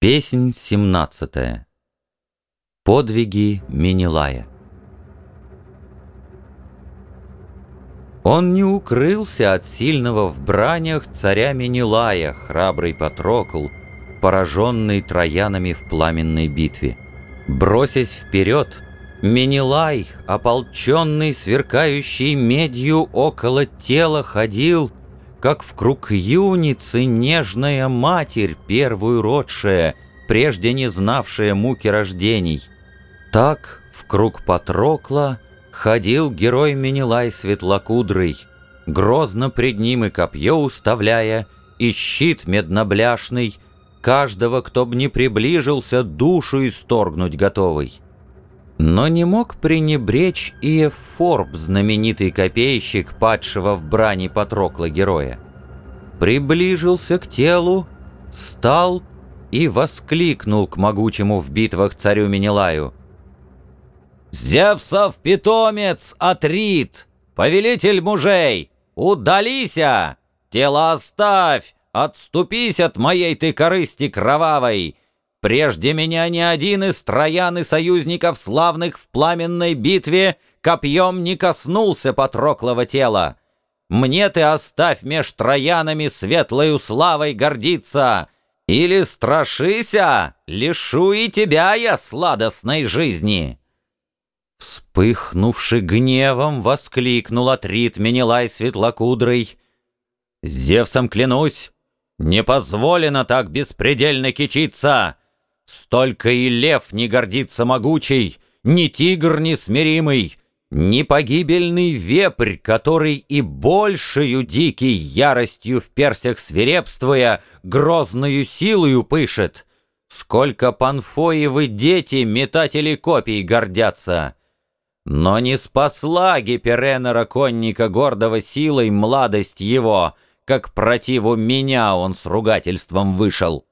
Песнь семнадцатая. Подвиги Менелая. Он не укрылся от сильного в бранях царя Менелая, храбрый Патрокл, пораженный троянами в пламенной битве. Бросясь вперед, Менелай, ополченный, сверкающий медью, около тела ходил — как в круг юницы нежная матерь, первую родшая, прежде не знавшая муки рождений. Так в круг Патрокла ходил герой Менелай светлокудрый, грозно пред ним и копье уставляя, и щит меднобляшный, каждого, кто б не приближился, душу исторгнуть готовый. Но не мог пренебречь и Эфорб, знаменитый копейщик, падшего в брани Патрокла героя. Приближился к телу, стал и воскликнул к могучему в битвах царю Менелаю. «Зевсов питомец Атрит, повелитель мужей, удалися! Тело оставь, отступись от моей ты корысти кровавой!» Прежде меня ни один из троян и союзников славных в пламенной битве копьем не коснулся Патроклого тела. Мне ты оставь меж троянами светлою славой гордиться, или страшися, лишу и тебя я сладостной жизни». Вспыхнувши гневом, воскликнул Атрит Менелай светлокудрый. «Зевсом клянусь, не позволено так беспредельно кичиться!» Столько и лев не гордится могучий, ни тигр несмиримый, ни погибельный вепрь, который и большую дикий яростью в персях свирепствуя, грозную силою пышет. Сколько панфоевы дети, метатели копий, гордятся. Но не спасла Гиперенера конника гордого силой младость его, как противу меня он с ругательством вышел.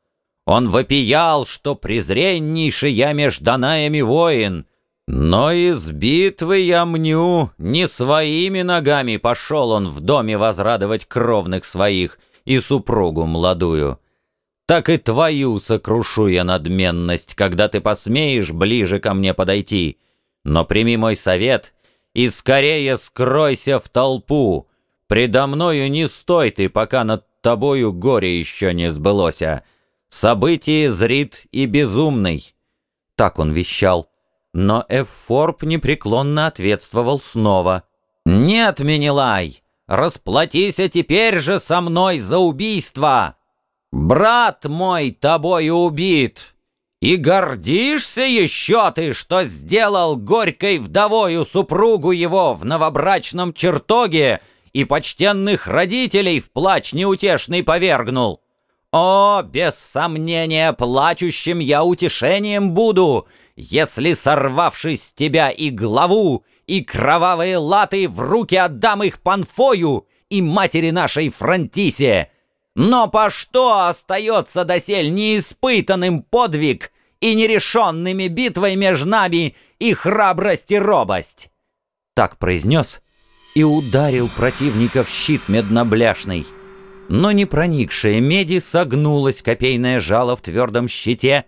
Он вопиял, что презреннейший я меж Данаями воин, но из битвы я мню, не своими ногами пошел он в доме возрадовать кровных своих и супругу молодую. Так и твою сокрушу я надменность, когда ты посмеешь ближе ко мне подойти. Но прими мой совет и скорее скройся в толпу. Предо мною не стой ты, пока над тобою горе еще не сбылося». Событие зрит и безумный. Так он вещал. Но Эфорб непреклонно ответствовал снова. «Нет, Менелай, расплатись теперь же со мной за убийство! Брат мой тобою убит, и гордишься еще ты, что сделал горькой вдовою супругу его в новобрачном чертоге и почтенных родителей в плач неутешный повергнул!» О, без сомнения, плачущим я утешением буду, если, сорвавшись с тебя и главу, и кровавые латы в руки отдам их Панфою и матери нашей Франтисе. Но по что остается досель неиспытанным подвиг и нерешенными битвой между нами и храбрость и робость?» Так произнес и ударил противника в щит меднобляшный но не проникшая меди согнулась копейное жало в твердом щите,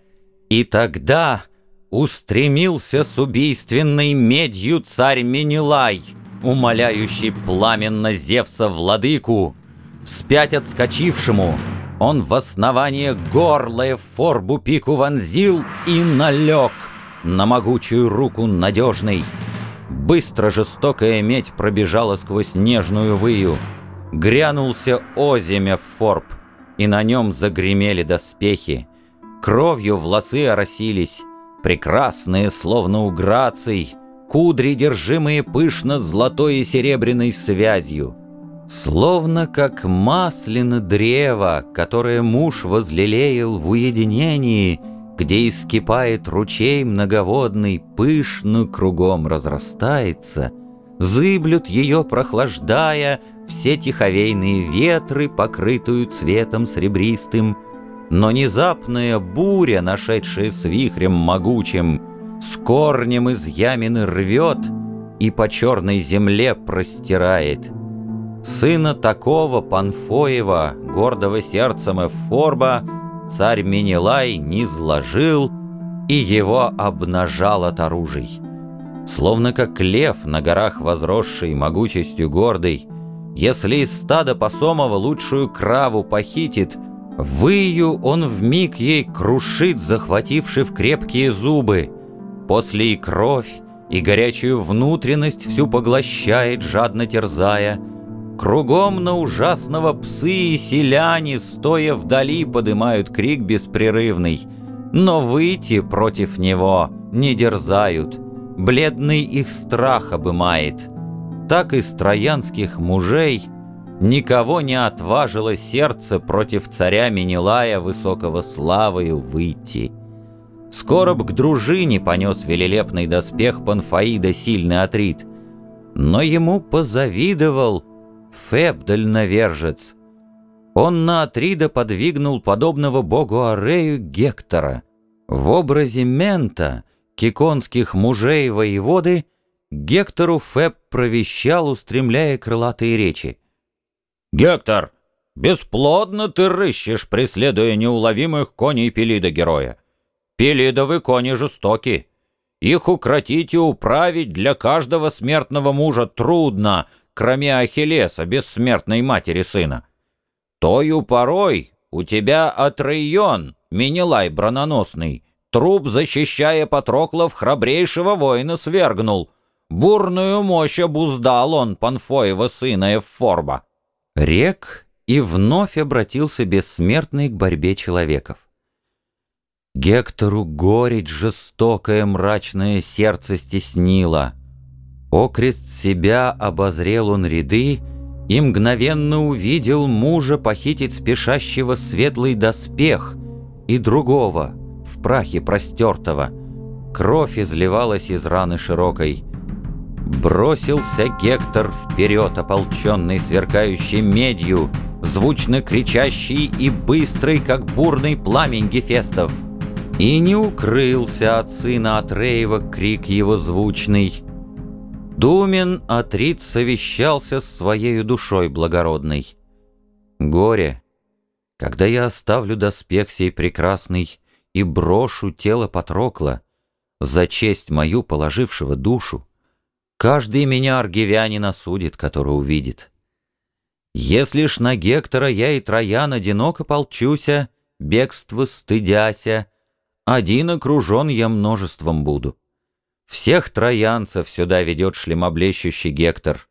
и тогда устремился с убийственной медью царь Менелай, умоляющий пламенно Зевса владыку, вспять отскочившему, он в основание горла форбу пику вонзил и налег на могучую руку надежный. Быстро жестокая медь пробежала сквозь нежную выю, Грянулся озимя в форб, и на нем загремели доспехи. Кровью волосы оросились, прекрасные, словно у граций, кудри, держимые пышно золотой и серебряной связью. Словно как маслина древо, которое муж возлелеял в уединении, где искипает ручей многоводный, пышно кругом разрастается, зыблют ее, прохлаждая, все тиховейные ветры, покрытую цветом сребристым, но внезапная буря, нашедшая с вихрем могучим, с корнем из ямины рвет и по черной земле простирает. Сына такого Панфоева, гордого сердцем Эфорба, царь Менелай не зложил и его обнажал от оружий. Словно как лев на горах возросший могучестью гордый, если из стада посомого лучшую краву похитит, выю он в миг ей крушит, захвативши в крепкие зубы. После и кровь, и горячую внутренность всю поглощает, жадно терзая. Кругом на ужасного псы и селяне, стоя вдали, подымают крик беспрерывный. Но выйти против него не дерзают, бледный их страх обымает. Так из троянских мужей никого не отважило сердце против царя Менелая высокого славою выйти. Скоро б к дружине понес велелепный доспех Панфаида сильный Атрит, но ему позавидовал Феб дальновержец. Он на Атрида подвигнул подобного богу Арею Гектора. В образе Мента, киконских мужей воеводы, Гектору Феб провещал, устремляя крылатые речи. «Гектор, бесплодно ты рыщешь, преследуя неуловимых коней Пелида героя. Пелидовы кони жестоки. Их укротить и управить для каждого смертного мужа трудно, кроме Ахиллеса, бессмертной матери сына. Тою порой у тебя Атрейон, Менелай брононосный, труп, защищая Патроклов, храбрейшего воина свергнул. Бурную мощь обуздал он Панфоева сына Эвфорба. Рек и вновь обратился бессмертный к борьбе человеков. Гектору горечь жестокое мрачное сердце стеснило. Окрест себя обозрел он ряды и мгновенно увидел мужа похитить спешащего светлый доспех и другого, в прахе простертого. Кровь изливалась из раны широкой. Бросился Гектор вперед, ополченный сверкающей медью, звучно кричащий и быстрый, как бурный пламень Гефестов — и не укрылся от сына Атреева крик его звучный. Думен Атрит совещался с своей душой благородной. Горе, когда я оставлю доспех сей прекрасный и брошу тело Патрокла, за честь мою положившего душу, каждый меня аргивянин осудит, который увидит. Если ж на Гектора я и Троян одиноко полчуся, бегство стыдяся, один окружен я множеством буду. Всех троянцев сюда ведет шлемоблещущий Гектор.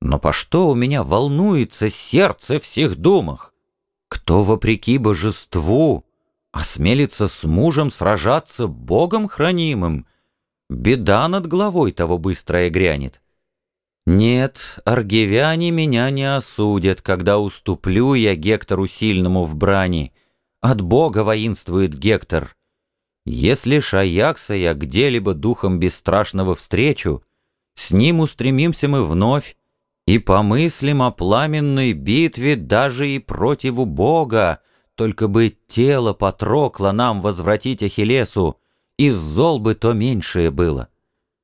Но по что у меня волнуется сердце всех думах? Кто, вопреки божеству, осмелится с мужем сражаться Богом хранимым? Беда над головой того быстрая грянет. Нет, аргивяне меня не осудят, когда уступлю я Гектору сильному в брани. От Бога воинствует Гектор. Если Шаякса я где-либо духом бесстрашного встречу, с ним устремимся мы вновь и помыслим о пламенной битве даже и противу Бога, только бы тело Патрокла нам возвратить Ахиллесу, из зол бы то меньшее было.